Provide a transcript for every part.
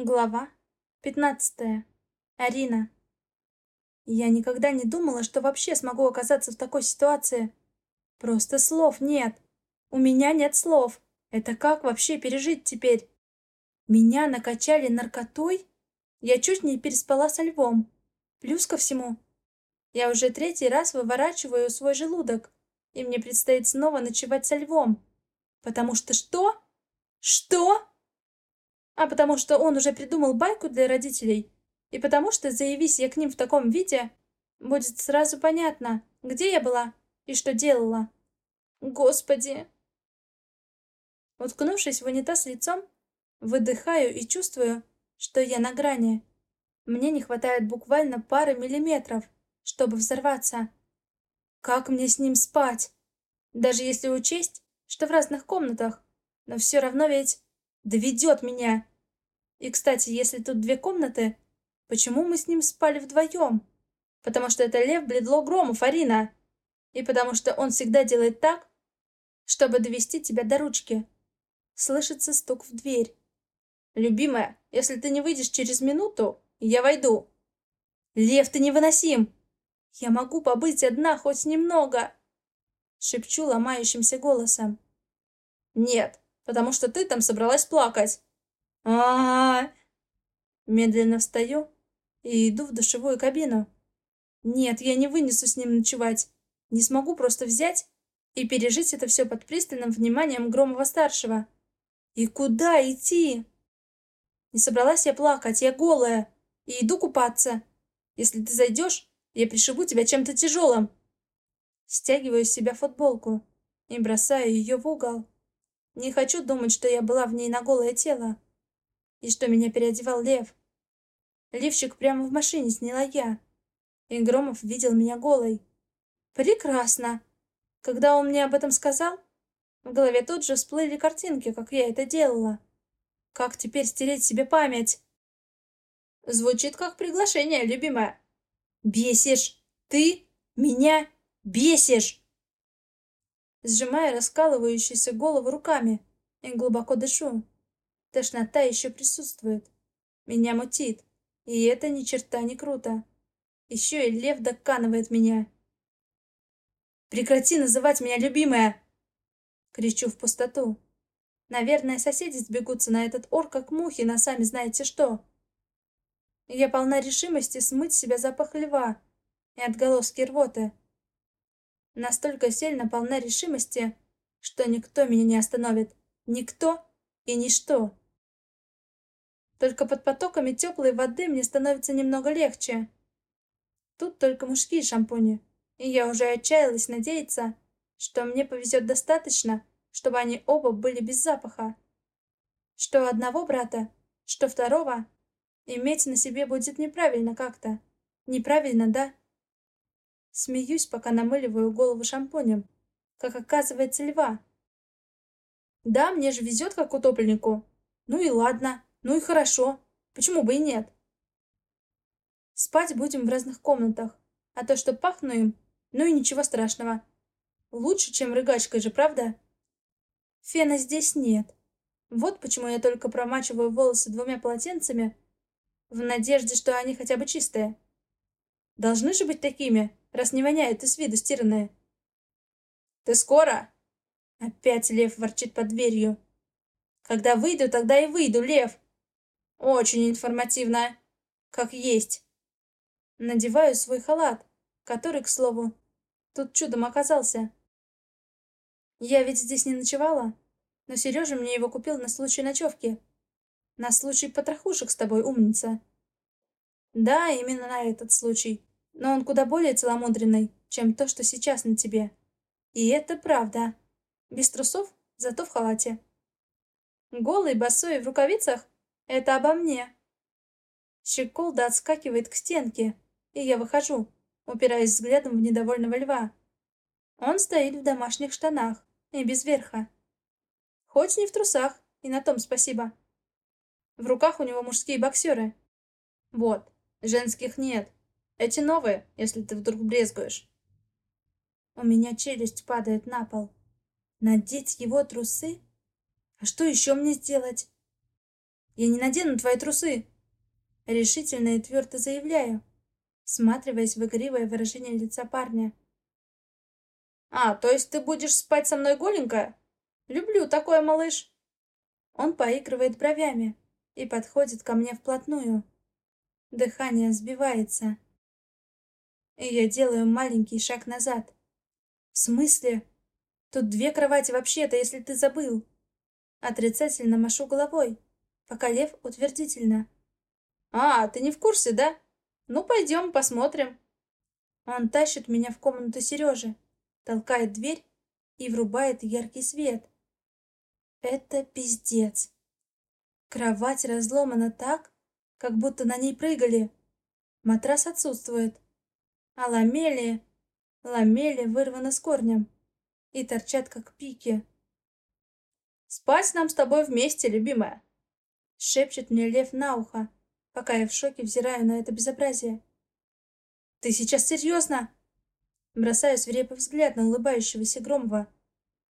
Глава 15. Арина. Я никогда не думала, что вообще смогу оказаться в такой ситуации. Просто слов нет. У меня нет слов. Это как вообще пережить теперь? Меня накачали наркотой? Я чуть не переспала со львом. Плюс ко всему, я уже третий раз выворачиваю свой желудок, и мне предстоит снова ночевать со львом. Потому что что? Что? А потому что он уже придумал байку для родителей, и потому что, заявись я к ним в таком виде, будет сразу понятно, где я была и что делала. Господи! Уткнувшись в унитаз лицом, выдыхаю и чувствую, что я на грани. Мне не хватает буквально пары миллиметров, чтобы взорваться. Как мне с ним спать? Даже если учесть, что в разных комнатах, но все равно ведь доведет меня. И, кстати, если тут две комнаты, почему мы с ним спали вдвоем? Потому что это Лев Бледло Громов, Арина. И потому что он всегда делает так, чтобы довести тебя до ручки. Слышится стук в дверь. «Любимая, если ты не выйдешь через минуту, я войду». «Лев, ты невыносим!» «Я могу побыть одна хоть немного!» Шепчу ломающимся голосом. «Нет, потому что ты там собралась плакать а Медленно встаю и иду в душевую кабину. Нет, я не вынесу с ним ночевать. Не смогу просто взять и пережить это все под пристальным вниманием Громова-старшего. И куда идти? Не собралась я плакать, я голая. И иду купаться. Если ты зайдешь, я пришибу тебя чем-то тяжелым. Стягиваю с себя футболку и бросаю ее в угол. Не хочу думать, что я была в ней на голое тело. И что меня переодевал Лев? Лифчик прямо в машине сняла я. И Громов видел меня голой. Прекрасно. Когда он мне об этом сказал, в голове тут же всплыли картинки, как я это делала. Как теперь стереть себе память? Звучит как приглашение, любимая. Бесишь. Ты меня бесишь. Сжимая раскалывающуюся голову руками и глубоко дышу. Тошнота еще присутствует. Меня мутит. И это ни черта не круто. Еще и лев доканывает меня. «Прекрати называть меня любимая!» Кричу в пустоту. Наверное, соседи сбегутся на этот ор, как мухи, на сами знаете что. Я полна решимости смыть себя запах льва и отголоски рвоты. Настолько сильно полна решимости, что никто меня не остановит. Никто и ничто. Только под потоками теплой воды мне становится немного легче. Тут только мужские шампуни, и я уже отчаялась надеяться, что мне повезет достаточно, чтобы они оба были без запаха. Что одного брата, что второго, иметь на себе будет неправильно как-то. Неправильно, да? Смеюсь, пока намыливаю голову шампунем, как оказывается льва. Да, мне же везет, как утопленнику. Ну и ладно, ну и хорошо. Почему бы и нет? Спать будем в разных комнатах. А то, что пахну им, ну и ничего страшного. Лучше, чем рыгачкой же, правда? Фена здесь нет. Вот почему я только промачиваю волосы двумя полотенцами, в надежде, что они хотя бы чистые. Должны же быть такими, раз не воняют и с виду стиранные. «Ты скоро?» Опять лев ворчит под дверью. Когда выйду, тогда и выйду, лев. Очень информативно. Как есть. Надеваю свой халат, который, к слову, тут чудом оказался. Я ведь здесь не ночевала, но Сережа мне его купил на случай ночевки. На случай потрохушек с тобой, умница. Да, именно на этот случай. Но он куда более целомудренный, чем то, что сейчас на тебе. И это правда. Без трусов, зато в халате. Голый, босой в рукавицах — это обо мне. Щеколда отскакивает к стенке, и я выхожу, упираясь взглядом в недовольного льва. Он стоит в домашних штанах и без верха. Хоть не в трусах, и на том спасибо. В руках у него мужские боксеры. Вот, женских нет. Эти новые, если ты вдруг брезгуешь. У меня челюсть падает на пол. Надеть его трусы? А что еще мне сделать? Я не надену твои трусы!» Решительно и твердо заявляю, всматриваясь в игривое выражение лица парня. «А, то есть ты будешь спать со мной голенькая? Люблю такое, малыш!» Он поигрывает бровями и подходит ко мне вплотную. Дыхание сбивается. И я делаю маленький шаг назад. В смысле? Тут две кровати вообще-то, если ты забыл. Отрицательно машу головой, пока Лев утвердительно. «А, ты не в курсе, да? Ну, пойдем, посмотрим». Он тащит меня в комнату Сережи, толкает дверь и врубает яркий свет. Это пиздец. Кровать разломана так, как будто на ней прыгали. Матрас отсутствует. А ламели... Ламели вырваны с корнем и торчат, как пики. «Спать нам с тобой вместе, любимая!» Шепчет мне лев на ухо, пока я в шоке взираю на это безобразие. «Ты сейчас серьезно?» Бросаю свирепый взгляд на улыбающегося Громова,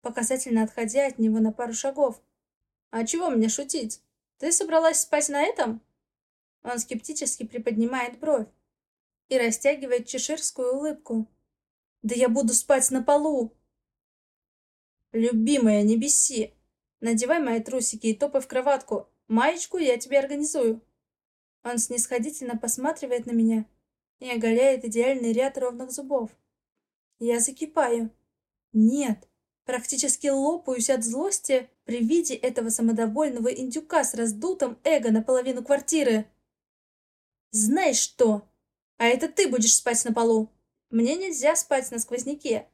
показательно отходя от него на пару шагов. «А чего мне шутить? Ты собралась спать на этом?» Он скептически приподнимает бровь и растягивает чеширскую улыбку. «Да я буду спать на полу!» «Любимая, не беси! Надевай мои трусики и топай в кроватку. Маечку я тебе организую!» Он снисходительно посматривает на меня и оголяет идеальный ряд ровных зубов. Я закипаю. Нет, практически лопаюсь от злости при виде этого самодовольного индюка с раздутым эго наполовину квартиры. «Знаешь что? А это ты будешь спать на полу. Мне нельзя спать на сквозняке.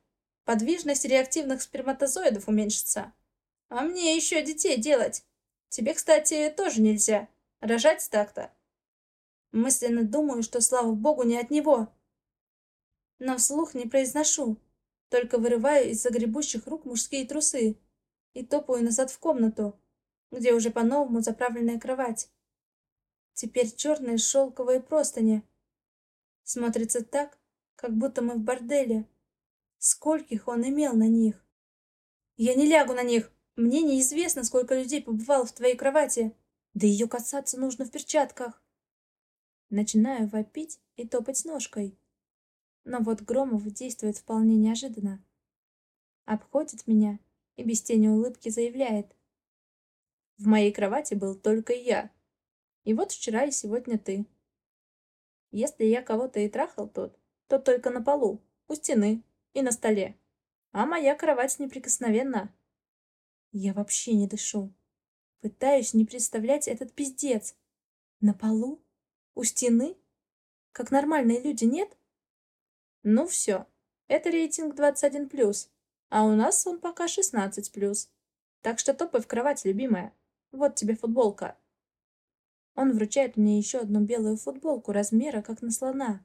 Подвижность реактивных сперматозоидов уменьшится. А мне еще детей делать. Тебе, кстати, тоже нельзя. Рожать так-то. Мысленно думаю, что, слава богу, не от него. Но вслух не произношу. Только вырываю из загребущих рук мужские трусы и топаю назад в комнату, где уже по-новому заправленная кровать. Теперь черные шелковые простыни. Смотрится так, как будто мы в борделе. Скольких он имел на них? Я не лягу на них. Мне неизвестно, сколько людей побывало в твоей кровати. Да ее касаться нужно в перчатках. Начинаю вопить и топать ножкой. Но вот Громов действует вполне неожиданно. Обходит меня и без тени улыбки заявляет. В моей кровати был только я. И вот вчера и сегодня ты. Если я кого-то и трахал тут, то только на полу, у стены и на столе. А моя кровать неприкосновенна. Я вообще не дышу. Пытаюсь не представлять этот пиздец. На полу? У стены? Как нормальные люди, нет? Ну все, это рейтинг 21+, а у нас он пока 16+. Так что топай в кровать, любимая. Вот тебе футболка. Он вручает мне еще одну белую футболку размера, как на слона.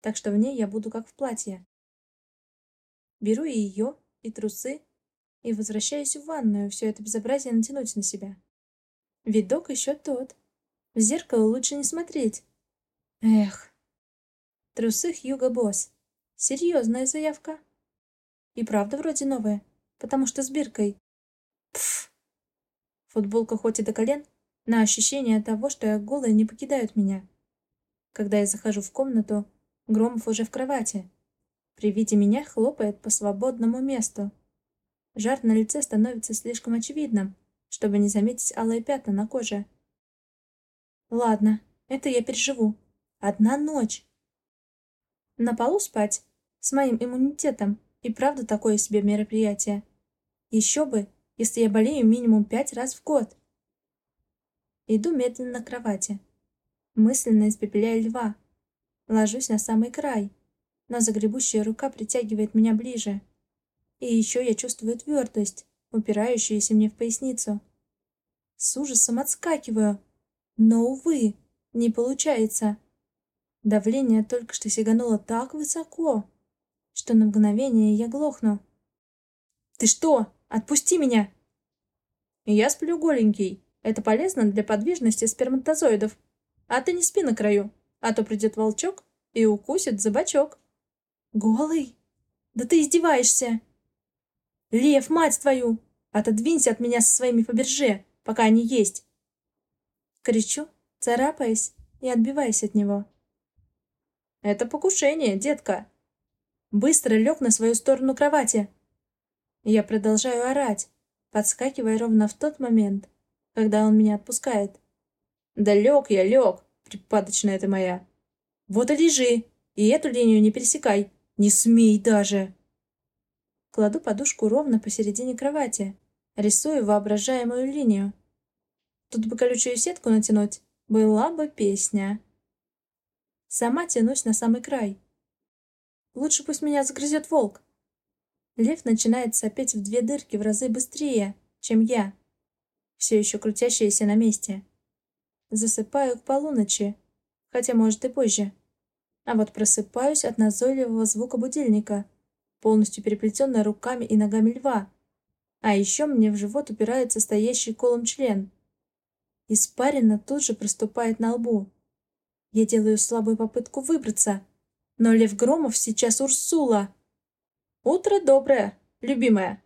Так что в ней я буду как в платье. Беру и ее, и трусы, и возвращаюсь в ванную все это безобразие натянуть на себя. Видок еще тот. В зеркало лучше не смотреть. Эх. Трусы Хьюго Босс. Серьезная заявка. И правда вроде новая, потому что с биркой. Пф. Футболка хоть и до колен, но ощущение того, что я голая, не покидают меня. Когда я захожу в комнату, Громов уже в кровати. При виде меня хлопает по свободному месту. Жар на лице становится слишком очевидным, чтобы не заметить алые пятна на коже. Ладно, это я переживу. Одна ночь. На полу спать? С моим иммунитетом. И правда такое себе мероприятие. Еще бы, если я болею минимум пять раз в год. Иду медленно на кровати. Мысленно испепеляю льва. Ложусь на самый край. Но загребущая рука притягивает меня ближе. И еще я чувствую твердость, упирающуюся мне в поясницу. С ужасом отскакиваю. Но, увы, не получается. Давление только что сигануло так высоко, что на мгновение я глохну. «Ты что? Отпусти меня!» «Я сплю голенький. Это полезно для подвижности сперматозоидов. А ты не спи на краю, а то придет волчок и укусит за бочок». «Голый? Да ты издеваешься!» «Лев, мать твою! Отодвинься от меня со своими Фаберже, пока они есть!» Кричу, царапаясь и отбиваясь от него. «Это покушение, детка!» Быстро лег на свою сторону кровати. Я продолжаю орать, подскакивая ровно в тот момент, когда он меня отпускает. «Да лег я, лег, припадочная ты моя!» «Вот и лежи, и эту линию не пересекай, не смей даже!» Кладу подушку ровно посередине кровати, рисую воображаемую линию. Тут бы колючую сетку натянуть, была бы песня. Сама тянусь на самый край. Лучше пусть меня загрызет волк. Лев начинает сопеть в две дырки в разы быстрее, чем я, все еще крутящаяся на месте. Засыпаю к полуночи, хотя, может, и позже. А вот просыпаюсь от назойливого звука будильника, полностью переплетенной руками и ногами льва. А еще мне в живот упирается стоящий колом член. Испарина тут же проступает на лбу. Я делаю слабую попытку выбраться, но Лев Громов сейчас Урсула. «Утро доброе, любимая!»